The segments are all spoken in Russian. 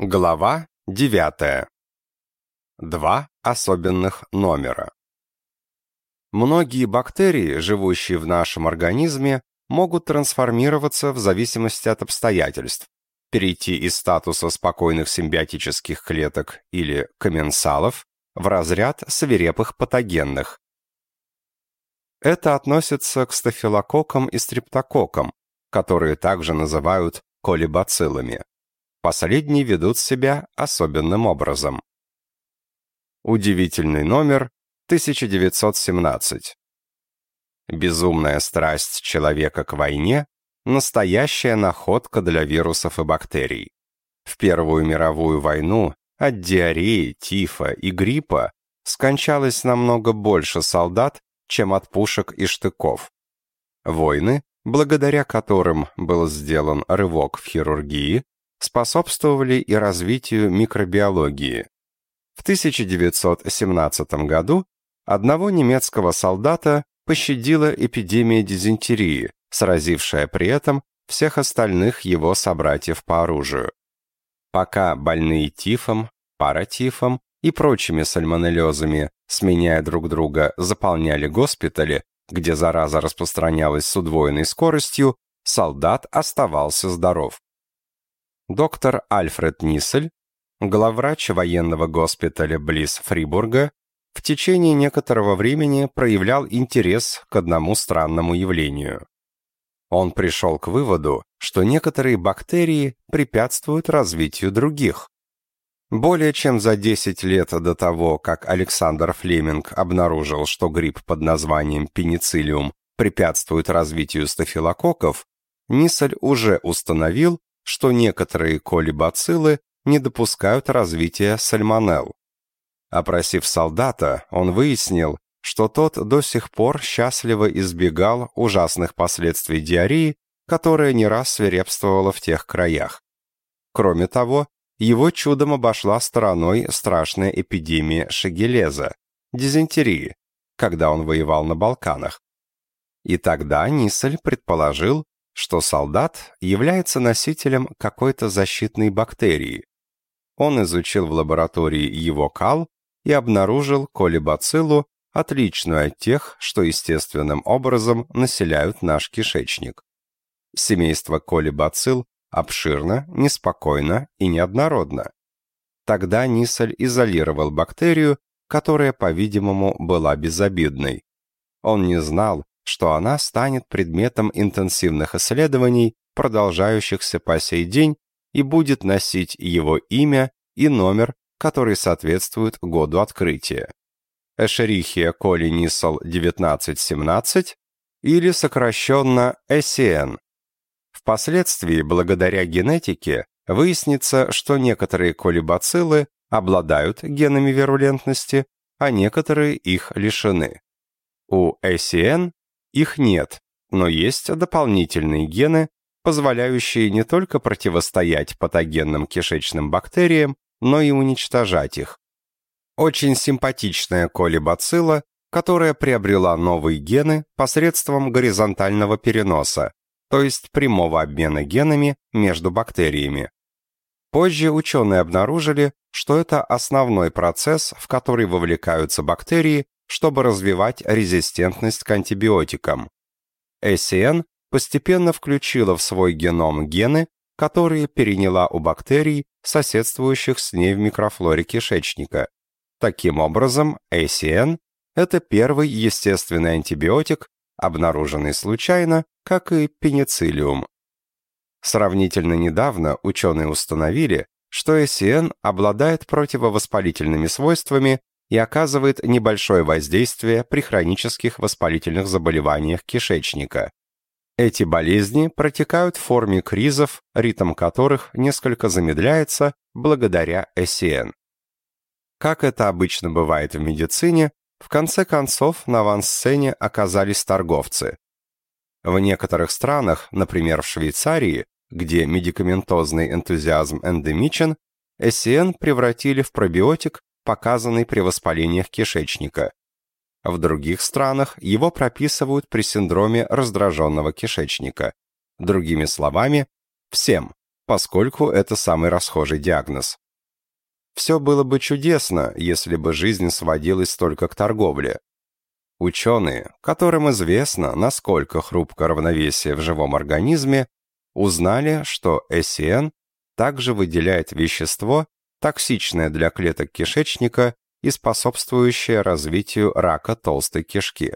Глава 9. Два особенных номера. Многие бактерии, живущие в нашем организме, могут трансформироваться в зависимости от обстоятельств, перейти из статуса спокойных симбиотических клеток или комменсалов в разряд свирепых патогенных. Это относится к стафилококкам и стрептококкам, которые также называют колибациллами. Последние ведут себя особенным образом. Удивительный номер 1917. Безумная страсть человека к войне – настоящая находка для вирусов и бактерий. В Первую мировую войну от диареи, тифа и гриппа скончалось намного больше солдат, чем от пушек и штыков. Войны, благодаря которым был сделан рывок в хирургии, способствовали и развитию микробиологии. В 1917 году одного немецкого солдата пощадила эпидемия дизентерии, сразившая при этом всех остальных его собратьев по оружию. Пока больные тифом, паратифом и прочими сальмонеллезами, сменяя друг друга, заполняли госпитали, где зараза распространялась с удвоенной скоростью, солдат оставался здоров. Доктор Альфред Ниссель, главврач военного госпиталя близ Фрибурга, в течение некоторого времени проявлял интерес к одному странному явлению. Он пришел к выводу, что некоторые бактерии препятствуют развитию других. Более чем за 10 лет до того, как Александр Флеминг обнаружил, что гриб под названием пенициллиум препятствует развитию стафилококков, Ниссель уже установил, что некоторые колибациллы не допускают развития сальмонелл. Опросив солдата, он выяснил, что тот до сих пор счастливо избегал ужасных последствий диареи, которая не раз свирепствовала в тех краях. Кроме того, его чудом обошла стороной страшная эпидемия шагелеза, дизентерии, когда он воевал на Балканах. И тогда Ниссель предположил, что солдат является носителем какой-то защитной бактерии. Он изучил в лаборатории его кал и обнаружил колибациллу, отличную от тех, что естественным образом населяют наш кишечник. Семейство колибацилл обширно, неспокойно и неоднородно. Тогда Ниссель изолировал бактерию, которая, по-видимому, была безобидной. Он не знал, что она станет предметом интенсивных исследований, продолжающихся по сей день, и будет носить его имя и номер, который соответствует году открытия. Эшерихия коли Ниссел 1917 или сокращенно SCN. Впоследствии, благодаря генетике, выяснится, что некоторые колибациллы обладают генами вирулентности, а некоторые их лишены. У ACN их нет, но есть дополнительные гены, позволяющие не только противостоять патогенным кишечным бактериям, но и уничтожать их. Очень симпатичная колибацилла, которая приобрела новые гены посредством горизонтального переноса, то есть прямого обмена генами между бактериями. Позже ученые обнаружили, что это основной процесс, в который вовлекаются бактерии чтобы развивать резистентность к антибиотикам. ACN постепенно включила в свой геном гены, которые переняла у бактерий, соседствующих с ней в микрофлоре кишечника. Таким образом, ACN – это первый естественный антибиотик, обнаруженный случайно, как и пенициллиум. Сравнительно недавно ученые установили, что ACN обладает противовоспалительными свойствами и оказывает небольшое воздействие при хронических воспалительных заболеваниях кишечника. Эти болезни протекают в форме кризов, ритм которых несколько замедляется благодаря СН. Как это обычно бывает в медицине, в конце концов на авансцене оказались торговцы. В некоторых странах, например в Швейцарии, где медикаментозный энтузиазм эндемичен, СН превратили в пробиотик, показанный при воспалениях кишечника. В других странах его прописывают при синдроме раздраженного кишечника. Другими словами, всем, поскольку это самый расхожий диагноз. Все было бы чудесно, если бы жизнь сводилась только к торговле. Ученые, которым известно, насколько хрупко равновесие в живом организме, узнали, что SN также выделяет вещество, токсичное для клеток кишечника и способствующее развитию рака толстой кишки.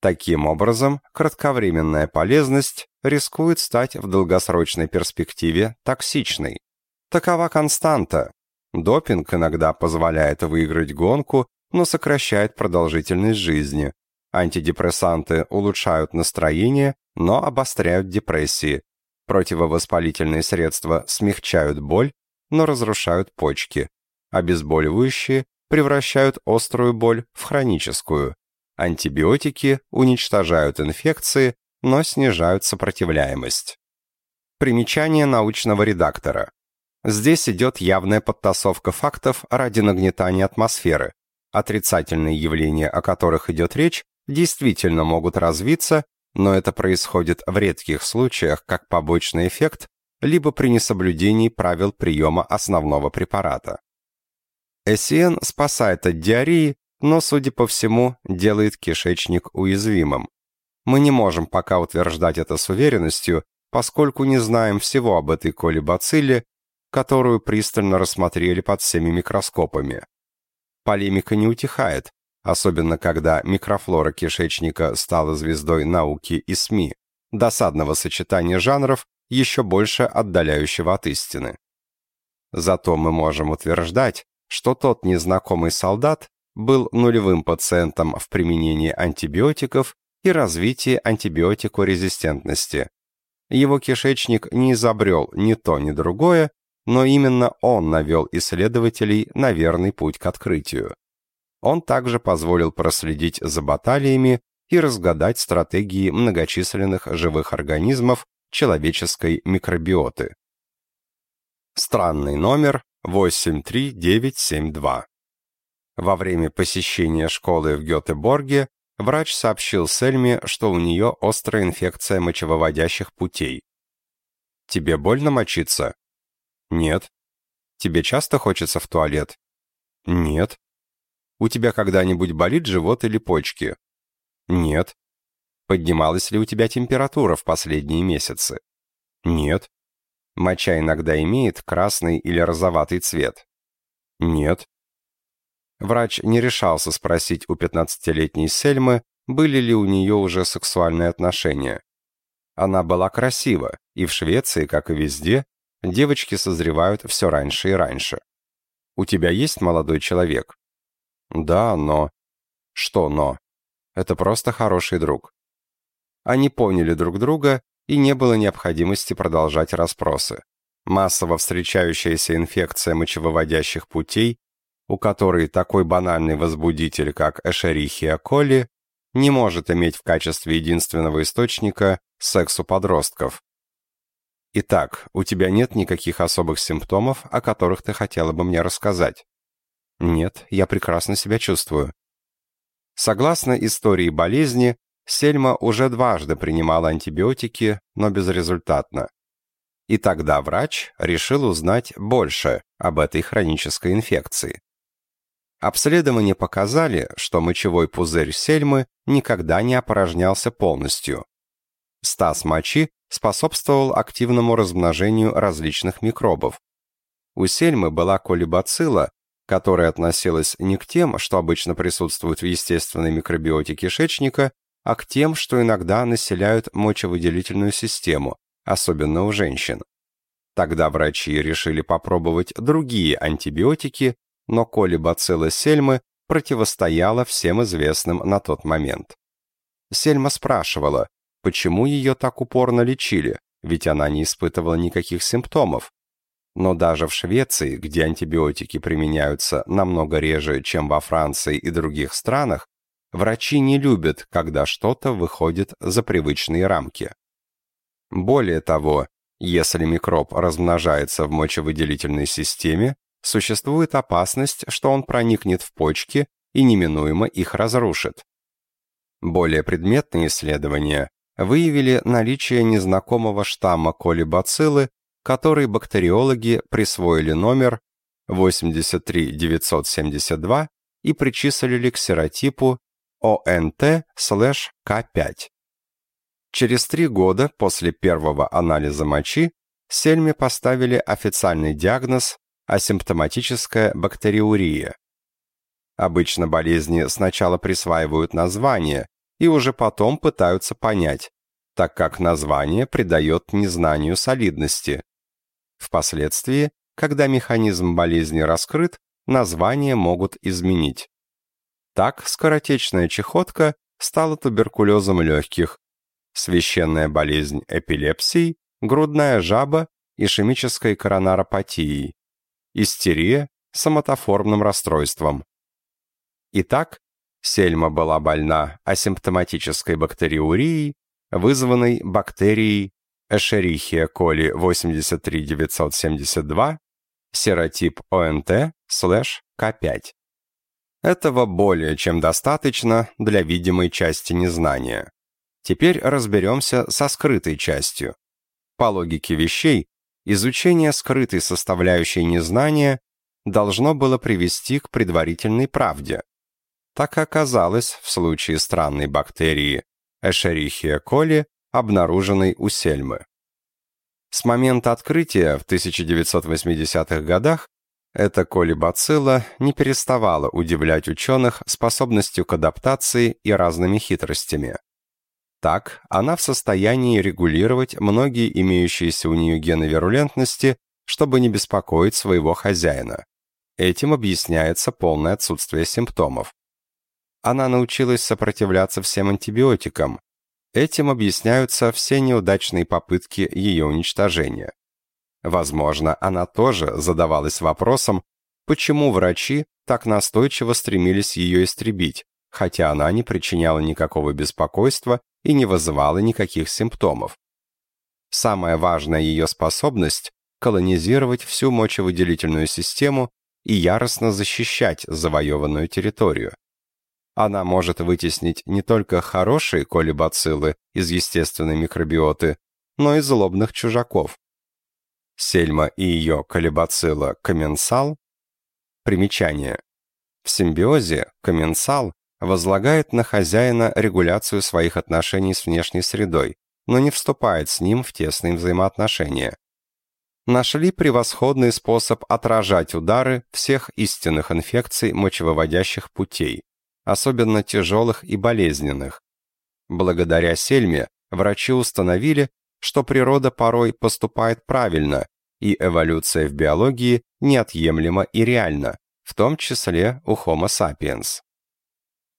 Таким образом, кратковременная полезность рискует стать в долгосрочной перспективе токсичной. Такова константа. Допинг иногда позволяет выиграть гонку, но сокращает продолжительность жизни. Антидепрессанты улучшают настроение, но обостряют депрессии. Противовоспалительные средства смягчают боль, но разрушают почки. Обезболивающие превращают острую боль в хроническую. Антибиотики уничтожают инфекции, но снижают сопротивляемость. Примечание научного редактора. Здесь идет явная подтасовка фактов ради нагнетания атмосферы. Отрицательные явления, о которых идет речь, действительно могут развиться, но это происходит в редких случаях как побочный эффект, либо при несоблюдении правил приема основного препарата. Эссиен спасает от диареи, но, судя по всему, делает кишечник уязвимым. Мы не можем пока утверждать это с уверенностью, поскольку не знаем всего об этой колебацилле, которую пристально рассмотрели под всеми микроскопами. Полемика не утихает, особенно когда микрофлора кишечника стала звездой науки и СМИ, досадного сочетания жанров, еще больше отдаляющего от истины. Зато мы можем утверждать, что тот незнакомый солдат был нулевым пациентом в применении антибиотиков и развитии антибиотикорезистентности. Его кишечник не изобрел ни то, ни другое, но именно он навел исследователей на верный путь к открытию. Он также позволил проследить за баталиями и разгадать стратегии многочисленных живых организмов человеческой микробиоты. Странный номер 83972. Во время посещения школы в Гетеборге врач сообщил Сельме, что у нее острая инфекция мочевыводящих путей. «Тебе больно мочиться?» «Нет». «Тебе часто хочется в туалет?» «Нет». «У тебя когда-нибудь болит живот или почки?» «Нет». «Поднималась ли у тебя температура в последние месяцы?» «Нет». «Моча иногда имеет красный или розоватый цвет?» «Нет». Врач не решался спросить у 15-летней Сельмы, были ли у нее уже сексуальные отношения. Она была красива, и в Швеции, как и везде, девочки созревают все раньше и раньше. «У тебя есть молодой человек?» «Да, но...» «Что «но»?» «Это просто хороший друг». Они поняли друг друга, и не было необходимости продолжать расспросы. Массово встречающаяся инфекция мочевыводящих путей у которой такой банальный возбудитель, как Эшерихия коли, не может иметь в качестве единственного источника секс у подростков. Итак, у тебя нет никаких особых симптомов, о которых ты хотела бы мне рассказать? Нет, я прекрасно себя чувствую. Согласно истории болезни, Сельма уже дважды принимала антибиотики, но безрезультатно. И тогда врач решил узнать больше об этой хронической инфекции. Обследования показали, что мочевой пузырь сельмы никогда не опорожнялся полностью. Стаз мочи способствовал активному размножению различных микробов. У сельмы была колебацилла, которая относилась не к тем, что обычно присутствуют в естественной микробиоте кишечника, а к тем, что иногда населяют мочевыделительную систему, особенно у женщин. Тогда врачи решили попробовать другие антибиотики, но колебацилла Сельмы противостояла всем известным на тот момент. Сельма спрашивала, почему ее так упорно лечили, ведь она не испытывала никаких симптомов. Но даже в Швеции, где антибиотики применяются намного реже, чем во Франции и других странах, врачи не любят, когда что-то выходит за привычные рамки. Более того, если микроб размножается в мочевыделительной системе, существует опасность, что он проникнет в почки и неминуемо их разрушит. Более предметные исследования выявили наличие незнакомого штамма колибациллы, которой бактериологи присвоили номер 83972 и причислили к серотипу ОНТ-К5. Через три года после первого анализа мочи Сельме поставили официальный диагноз асимптоматическая бактериурия. Обычно болезни сначала присваивают название и уже потом пытаются понять, так как название придает незнанию солидности. Впоследствии, когда механизм болезни раскрыт, название могут изменить. Так скоротечная чехотка стала туберкулезом легких, священная болезнь эпилепсией, грудная жаба ишемической коронаропатией, истерия соматоформным расстройством. Итак, Сельма была больна асимптоматической бактериурией, вызванной бактерией Escherichia coli 83972, серотип ОНТ слэш К5. Этого более чем достаточно для видимой части незнания. Теперь разберемся со скрытой частью. По логике вещей, изучение скрытой составляющей незнания должно было привести к предварительной правде. Так оказалось в случае странной бактерии Escherichia coli, обнаруженной у Сельмы. С момента открытия в 1980-х годах эта колибацилла не переставала удивлять ученых способностью к адаптации и разными хитростями. Так, она в состоянии регулировать многие имеющиеся у нее гены вирулентности, чтобы не беспокоить своего хозяина. Этим объясняется полное отсутствие симптомов. Она научилась сопротивляться всем антибиотикам. Этим объясняются все неудачные попытки ее уничтожения. Возможно, она тоже задавалась вопросом, почему врачи так настойчиво стремились ее истребить, хотя она не причиняла никакого беспокойства и не вызывала никаких симптомов. Самая важная ее способность – колонизировать всю мочевыделительную систему и яростно защищать завоеванную территорию. Она может вытеснить не только хорошие колибациллы из естественной микробиоты, но и злобных чужаков. Сельма и ее колибацилла комменсал. Примечание. В симбиозе комменсал возлагает на хозяина регуляцию своих отношений с внешней средой, но не вступает с ним в тесные взаимоотношения. Нашли превосходный способ отражать удары всех истинных инфекций мочевыводящих путей, особенно тяжелых и болезненных. Благодаря Сельме врачи установили, что природа порой поступает правильно, и эволюция в биологии неотъемлема и реальна, в том числе у Homo sapiens.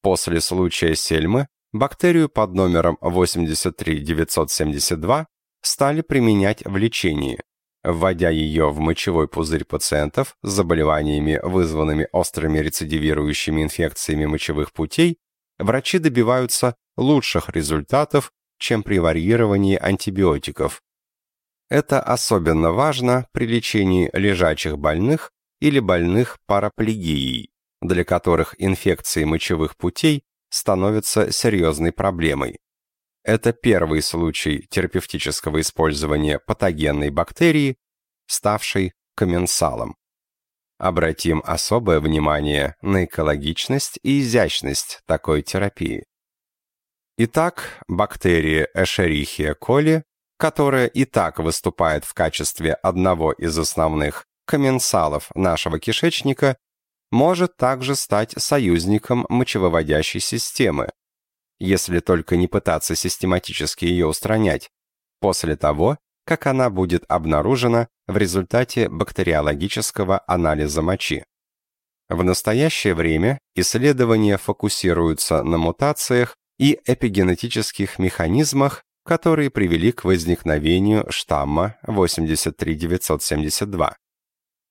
После случая Сельмы бактерию под номером 83972 стали применять в лечении, вводя ее в мочевой пузырь пациентов с заболеваниями, вызванными острыми рецидивирующими инфекциями мочевых путей, врачи добиваются лучших результатов, чем при варьировании антибиотиков. Это особенно важно при лечении лежачих больных или больных параплегией, для которых инфекции мочевых путей становятся серьезной проблемой. Это первый случай терапевтического использования патогенной бактерии, ставшей комменсалом. Обратим особое внимание на экологичность и изящность такой терапии. Итак, бактерия Escherichia coli, которая и так выступает в качестве одного из основных комменсалов нашего кишечника, может также стать союзником мочевыводящей системы, если только не пытаться систематически ее устранять, после того, как она будет обнаружена в результате бактериологического анализа мочи. В настоящее время исследования фокусируются на мутациях и эпигенетических механизмах, которые привели к возникновению штамма 83972.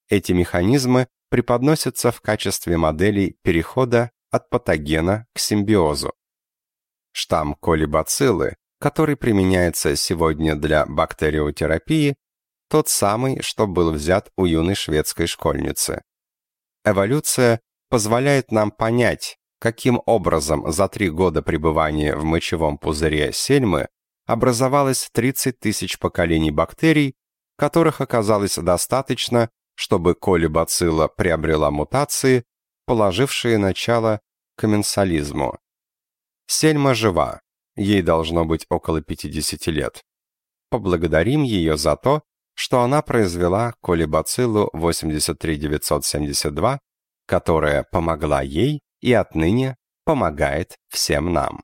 Эти механизмы преподносятся в качестве моделей перехода от патогена к симбиозу. Штамм колибациллы, который применяется сегодня для бактериотерапии, тот самый, что был взят у юной шведской школьницы. Эволюция позволяет нам понять, каким образом за три года пребывания в мочевом пузыре сельмы образовалось 30 тысяч поколений бактерий, которых оказалось достаточно, чтобы колибацилла приобрела мутации, положившие начало комменсализму. Сельма жива, ей должно быть около 50 лет. Поблагодарим ее за то, что она произвела колибациллу 83972, которая помогла ей и отныне помогает всем нам.